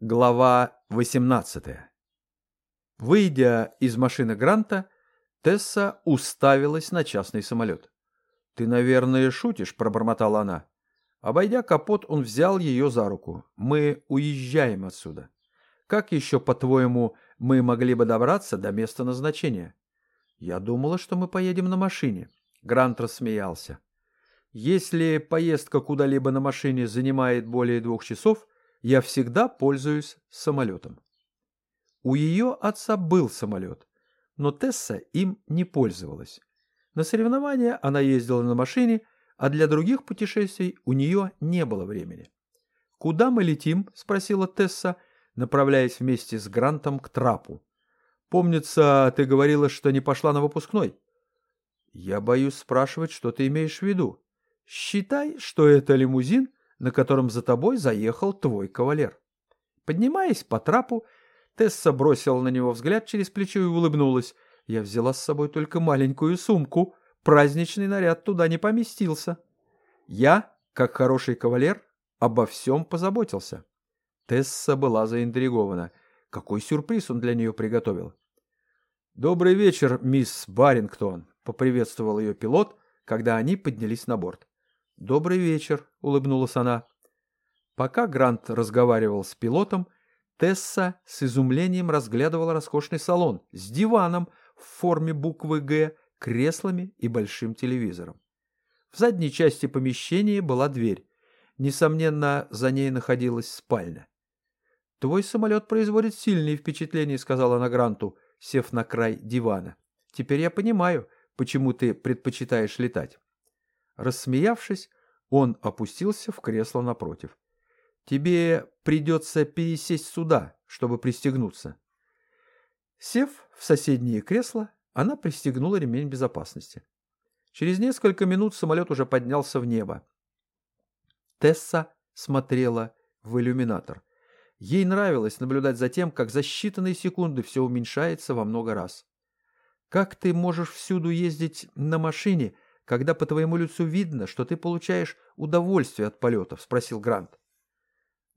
Глава 18 Выйдя из машины Гранта, Тесса уставилась на частный самолет. «Ты, наверное, шутишь», — пробормотала она. Обойдя капот, он взял ее за руку. «Мы уезжаем отсюда. Как еще, по-твоему, мы могли бы добраться до места назначения?» «Я думала, что мы поедем на машине». Грант рассмеялся. «Если поездка куда-либо на машине занимает более двух часов, я всегда пользуюсь самолетом. У ее отца был самолет, но Тесса им не пользовалась. На соревнования она ездила на машине, а для других путешествий у нее не было времени. «Куда мы летим?» – спросила Тесса, направляясь вместе с Грантом к трапу. «Помнится, ты говорила, что не пошла на выпускной». «Я боюсь спрашивать, что ты имеешь в виду. Считай, что это лимузин, на котором за тобой заехал твой кавалер. Поднимаясь по трапу, Тесса бросила на него взгляд через плечо и улыбнулась. Я взяла с собой только маленькую сумку. Праздничный наряд туда не поместился. Я, как хороший кавалер, обо всем позаботился. Тесса была заинтригована. Какой сюрприз он для нее приготовил. «Добрый вечер, мисс Барингтон», — поприветствовал ее пилот, когда они поднялись на борт. «Добрый вечер», — улыбнулась она. Пока Грант разговаривал с пилотом, Тесса с изумлением разглядывала роскошный салон с диваном в форме буквы «Г», креслами и большим телевизором. В задней части помещения была дверь. Несомненно, за ней находилась спальня. «Твой самолет производит сильные впечатления», — сказала она Гранту, сев на край дивана. «Теперь я понимаю, почему ты предпочитаешь летать». Рассмеявшись, он опустился в кресло напротив. «Тебе придется пересесть сюда, чтобы пристегнуться». Сев в соседнее кресло, она пристегнула ремень безопасности. Через несколько минут самолет уже поднялся в небо. Тесса смотрела в иллюминатор. Ей нравилось наблюдать за тем, как за считанные секунды все уменьшается во много раз. «Как ты можешь всюду ездить на машине, когда по твоему лицу видно, что ты получаешь удовольствие от полетов?» — спросил Грант.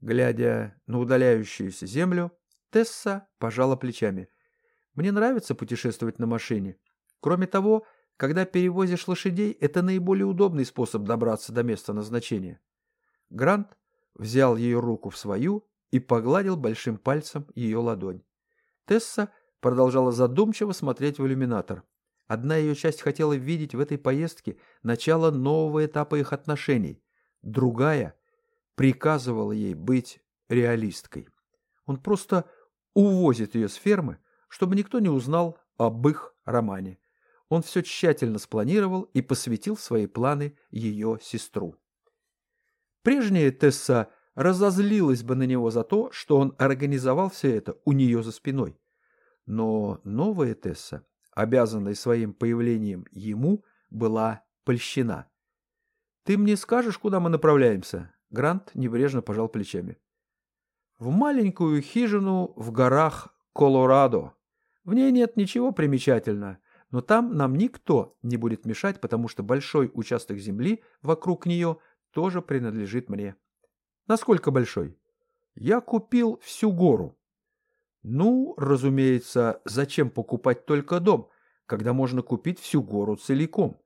Глядя на удаляющуюся землю, Тесса пожала плечами. «Мне нравится путешествовать на машине. Кроме того, когда перевозишь лошадей, это наиболее удобный способ добраться до места назначения». Грант взял ее руку в свою и погладил большим пальцем ее ладонь. Тесса продолжала задумчиво смотреть в иллюминатор. Одна ее часть хотела видеть в этой поездке начало нового этапа их отношений. Другая приказывала ей быть реалисткой. Он просто увозит ее с фермы, чтобы никто не узнал об их романе. Он все тщательно спланировал и посвятил свои планы ее сестру. Прежняя Тесса разозлилась бы на него за то, что он организовал все это у нее за спиной. Но новая Тесса обязанной своим появлением ему, была польщена. «Ты мне скажешь, куда мы направляемся?» Грант небрежно пожал плечами. «В маленькую хижину в горах Колорадо. В ней нет ничего примечательного, но там нам никто не будет мешать, потому что большой участок земли вокруг нее тоже принадлежит мне». «Насколько большой?» «Я купил всю гору. Ну, разумеется, зачем покупать только дом, когда можно купить всю гору целиком?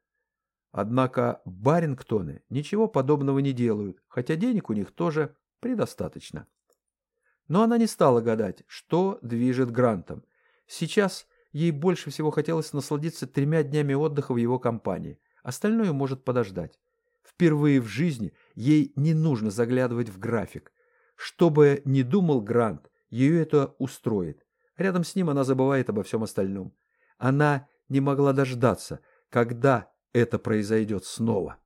Однако Барингтоны ничего подобного не делают, хотя денег у них тоже предостаточно. Но она не стала гадать, что движет Грантом. Сейчас ей больше всего хотелось насладиться тремя днями отдыха в его компании. Остальное может подождать. Впервые в жизни ей не нужно заглядывать в график. Что бы ни думал Грант, ее это устроит. Рядом с ним она забывает обо всем остальном. Она не могла дождаться, когда это произойдет снова.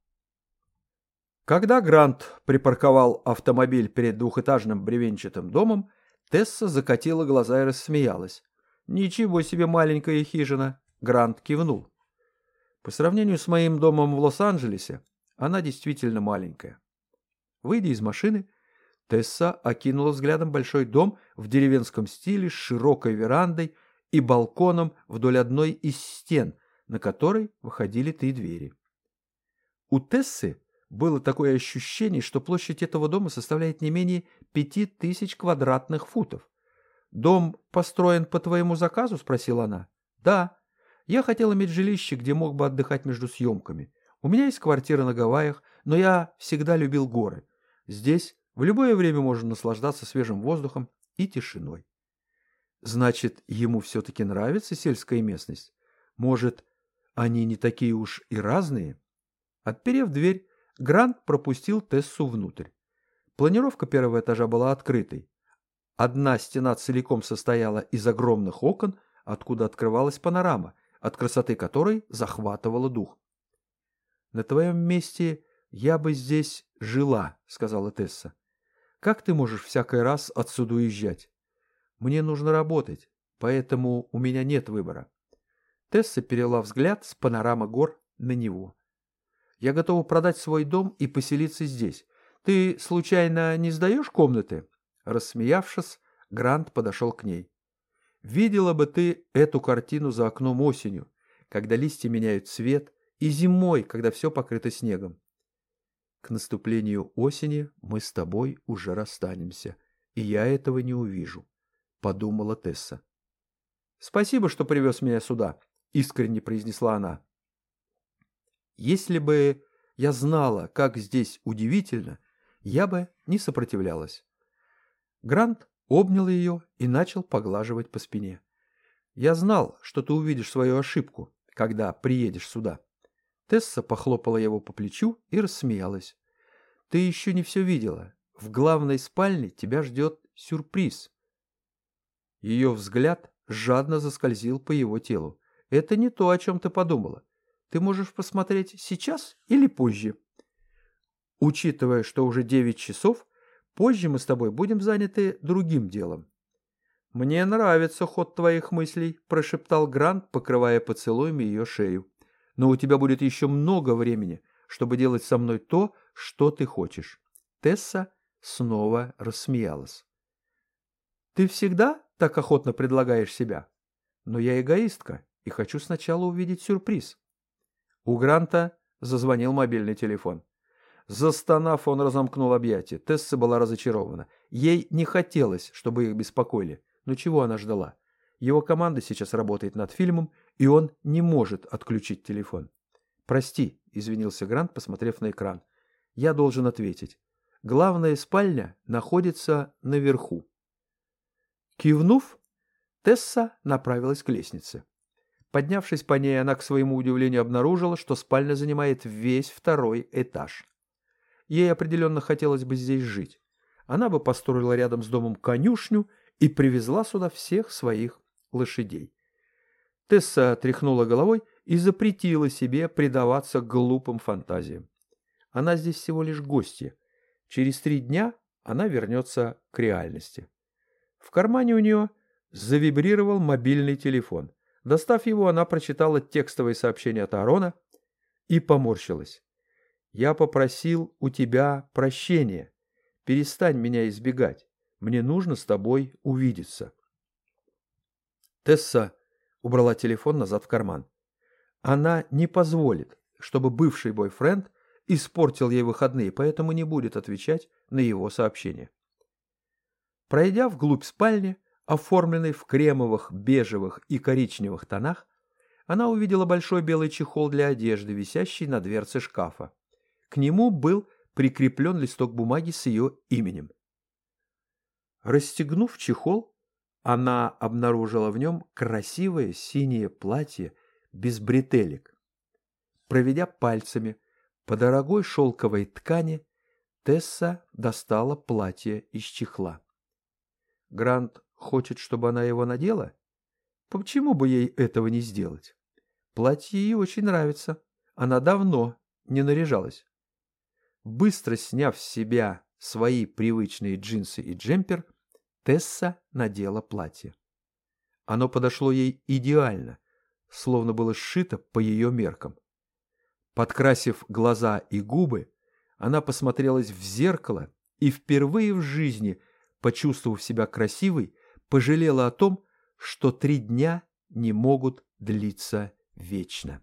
Когда Грант припарковал автомобиль перед двухэтажным бревенчатым домом, Тесса закатила глаза и рассмеялась. «Ничего себе маленькая хижина!» Грант кивнул. По сравнению с моим домом в Лос-Анджелесе, она действительно маленькая. Выйдя из машины, Тесса окинула взглядом большой дом в деревенском стиле с широкой верандой и балконом вдоль одной из стен, на которой выходили три двери. У Тессы Было такое ощущение, что площадь этого дома составляет не менее пяти тысяч квадратных футов. «Дом построен по твоему заказу?» – спросила она. «Да. Я хотел иметь жилище, где мог бы отдыхать между съемками. У меня есть квартира на Гавайях, но я всегда любил горы. Здесь в любое время можно наслаждаться свежим воздухом и тишиной. Значит, ему все-таки нравится сельская местность? Может, они не такие уж и разные? Отперев дверь, Грант пропустил Тессу внутрь. Планировка первого этажа была открытой. Одна стена целиком состояла из огромных окон, откуда открывалась панорама, от красоты которой захватывала дух. «На твоем месте я бы здесь жила», — сказала Тесса. «Как ты можешь всякий раз отсюда уезжать? Мне нужно работать, поэтому у меня нет выбора». Тесса перела взгляд с панорамы гор на него. «Я готова продать свой дом и поселиться здесь. Ты, случайно, не сдаешь комнаты?» Рассмеявшись, Грант подошел к ней. «Видела бы ты эту картину за окном осенью, когда листья меняют цвет, и зимой, когда все покрыто снегом. К наступлению осени мы с тобой уже расстанемся, и я этого не увижу», — подумала Тесса. «Спасибо, что привез меня сюда», — искренне произнесла она. «Если бы я знала, как здесь удивительно, я бы не сопротивлялась». Грант обнял ее и начал поглаживать по спине. «Я знал, что ты увидишь свою ошибку, когда приедешь сюда». Тесса похлопала его по плечу и рассмеялась. «Ты еще не все видела. В главной спальне тебя ждет сюрприз». Ее взгляд жадно заскользил по его телу. «Это не то, о чем ты подумала. Ты можешь посмотреть сейчас или позже?» Учитывая, что уже девять часов, Позже мы с тобой будем заняты другим делом. «Мне нравится ход твоих мыслей», – прошептал Грант, покрывая поцелуями ее шею. «Но у тебя будет еще много времени, чтобы делать со мной то, что ты хочешь». Тесса снова рассмеялась. «Ты всегда так охотно предлагаешь себя? Но я эгоистка и хочу сначала увидеть сюрприз». У Гранта зазвонил мобильный телефон. Застонав, он разомкнул объятия. Тесса была разочарована. Ей не хотелось, чтобы их беспокоили. Но чего она ждала? Его команда сейчас работает над фильмом, и он не может отключить телефон. «Прости», — извинился Грант, посмотрев на экран. «Я должен ответить. Главная спальня находится наверху». Кивнув, Тесса направилась к лестнице. Поднявшись по ней, она, к своему удивлению, обнаружила, что спальня занимает весь второй этаж. Ей определенно хотелось бы здесь жить. Она бы построила рядом с домом конюшню и привезла сюда всех своих лошадей. Тесса тряхнула головой и запретила себе предаваться глупым фантазиям. Она здесь всего лишь гостья. Через три дня она вернется к реальности. В кармане у нее завибрировал мобильный телефон. Достав его, она прочитала текстовое сообщение от Арона и поморщилась. Я попросил у тебя прощения. Перестань меня избегать. Мне нужно с тобой увидеться. Тесса убрала телефон назад в карман. Она не позволит, чтобы бывший бойфренд испортил ей выходные, поэтому не будет отвечать на его сообщения. Пройдя вглубь спальни, оформленной в кремовых, бежевых и коричневых тонах, она увидела большой белый чехол для одежды, висящий на дверце шкафа. К нему был прикреплен листок бумаги с ее именем. Расстегнув чехол, она обнаружила в нем красивое синее платье без бретелек. Проведя пальцами по дорогой шелковой ткани, Тесса достала платье из чехла. Грант хочет, чтобы она его надела? Почему бы ей этого не сделать? Платье ей очень нравится. Она давно не наряжалась. Быстро сняв с себя свои привычные джинсы и джемпер, Тесса надела платье. Оно подошло ей идеально, словно было сшито по ее меркам. Подкрасив глаза и губы, она посмотрелась в зеркало и впервые в жизни, почувствовав себя красивой, пожалела о том, что три дня не могут длиться вечно.